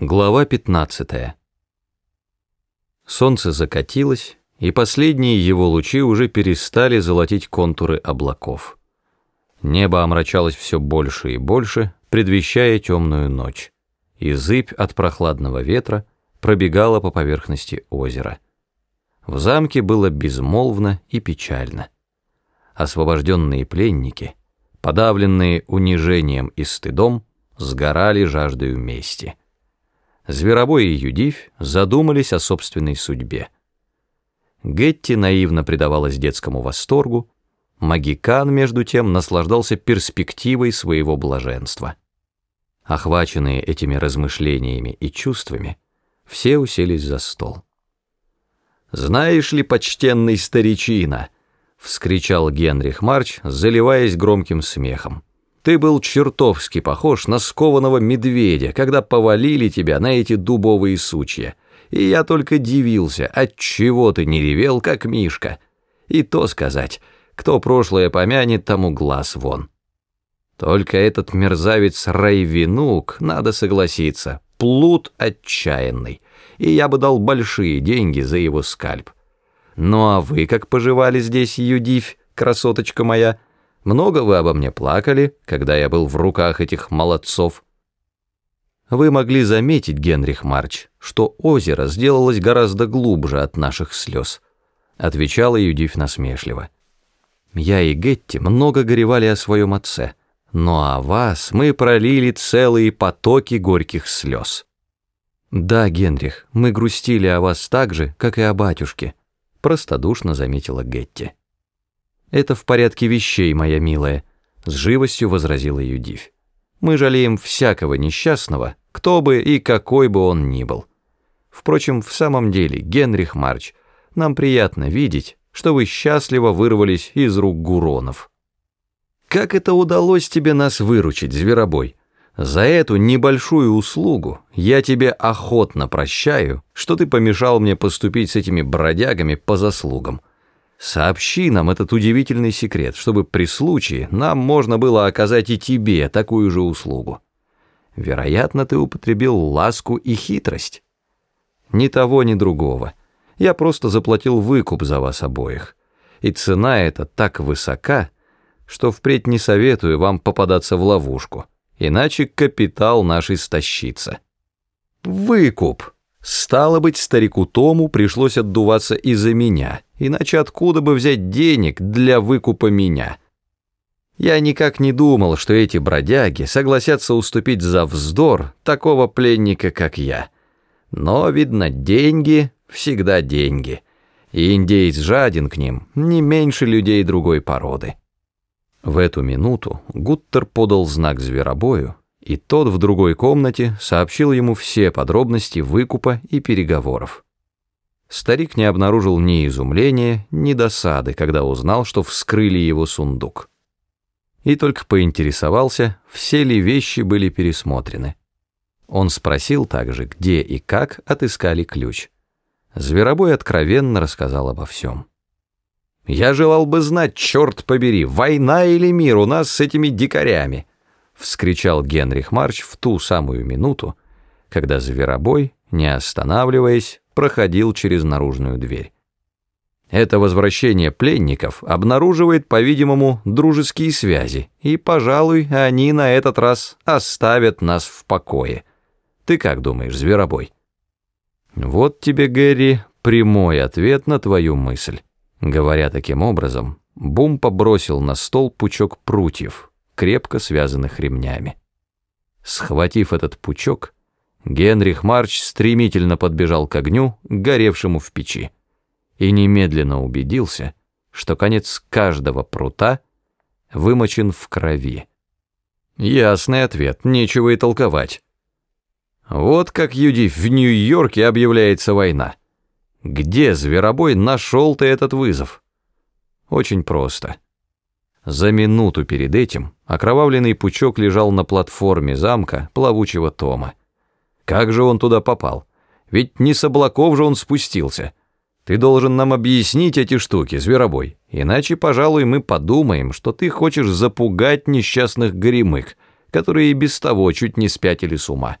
Глава 15. Солнце закатилось, и последние его лучи уже перестали золотить контуры облаков. Небо омрачалось все больше и больше, предвещая темную ночь, и зыбь от прохладного ветра пробегала по поверхности озера. В замке было безмолвно и печально. Освобожденные пленники, подавленные унижением и стыдом, сгорали жаждою мести. Зверобой и Юдивь задумались о собственной судьбе. Гетти наивно предавалась детскому восторгу, Магикан, между тем, наслаждался перспективой своего блаженства. Охваченные этими размышлениями и чувствами, все уселись за стол. «Знаешь ли, почтенный старичина!» — вскричал Генрих Марч, заливаясь громким смехом. Ты был чертовски похож на скованного медведя, когда повалили тебя на эти дубовые сучья. И я только дивился, отчего ты не ревел, как Мишка. И то сказать, кто прошлое помянет, тому глаз вон. Только этот мерзавец Райвинук, надо согласиться, плут отчаянный, и я бы дал большие деньги за его скальп. Ну а вы как поживали здесь, Юдивь, красоточка моя?» Много вы обо мне плакали, когда я был в руках этих молодцов. Вы могли заметить, Генрих Марч, что озеро сделалось гораздо глубже от наших слез, отвечала Юдив насмешливо. Я и Гетти много горевали о своем отце, но о вас мы пролили целые потоки горьких слез. Да, Генрих, мы грустили о вас так же, как и о батюшке, простодушно заметила Гетти. «Это в порядке вещей, моя милая», — с живостью возразила Юдивь. «Мы жалеем всякого несчастного, кто бы и какой бы он ни был. Впрочем, в самом деле, Генрих Марч, нам приятно видеть, что вы счастливо вырвались из рук Гуронов». «Как это удалось тебе нас выручить, зверобой?» За эту небольшую услугу я тебе охотно прощаю, что ты помешал мне поступить с этими бродягами по заслугам. Сообщи нам этот удивительный секрет, чтобы при случае нам можно было оказать и тебе такую же услугу. Вероятно, ты употребил ласку и хитрость. Ни того, ни другого. Я просто заплатил выкуп за вас обоих. И цена эта так высока, что впредь не советую вам попадаться в ловушку, иначе капитал наш истощится. Выкуп! Стало быть, старику Тому пришлось отдуваться из-за меня, иначе откуда бы взять денег для выкупа меня? Я никак не думал, что эти бродяги согласятся уступить за вздор такого пленника, как я. Но, видно, деньги всегда деньги, и индейец жаден к ним не меньше людей другой породы. В эту минуту Гуттер подал знак зверобою, и тот в другой комнате сообщил ему все подробности выкупа и переговоров. Старик не обнаружил ни изумления, ни досады, когда узнал, что вскрыли его сундук. И только поинтересовался, все ли вещи были пересмотрены. Он спросил также, где и как отыскали ключ. Зверобой откровенно рассказал обо всем. «Я желал бы знать, черт побери, война или мир у нас с этими дикарями», — вскричал Генрих Марч в ту самую минуту, когда зверобой, не останавливаясь, проходил через наружную дверь. Это возвращение пленников обнаруживает, по-видимому, дружеские связи, и, пожалуй, они на этот раз оставят нас в покое. Ты как думаешь, зверобой? Вот тебе, Гэри, прямой ответ на твою мысль. Говоря таким образом, Бум побросил на стол пучок прутьев, крепко связанных ремнями. Схватив этот пучок, Генрих Марч стремительно подбежал к огню, горевшему в печи, и немедленно убедился, что конец каждого прута вымочен в крови. Ясный ответ, нечего и толковать. Вот как Юдив в Нью-Йорке объявляется война. Где, зверобой, нашел ты этот вызов? Очень просто. За минуту перед этим окровавленный пучок лежал на платформе замка плавучего Тома. Как же он туда попал? Ведь не с облаков же он спустился. Ты должен нам объяснить эти штуки, зверобой, иначе, пожалуй, мы подумаем, что ты хочешь запугать несчастных горемык, которые и без того чуть не спятили с ума.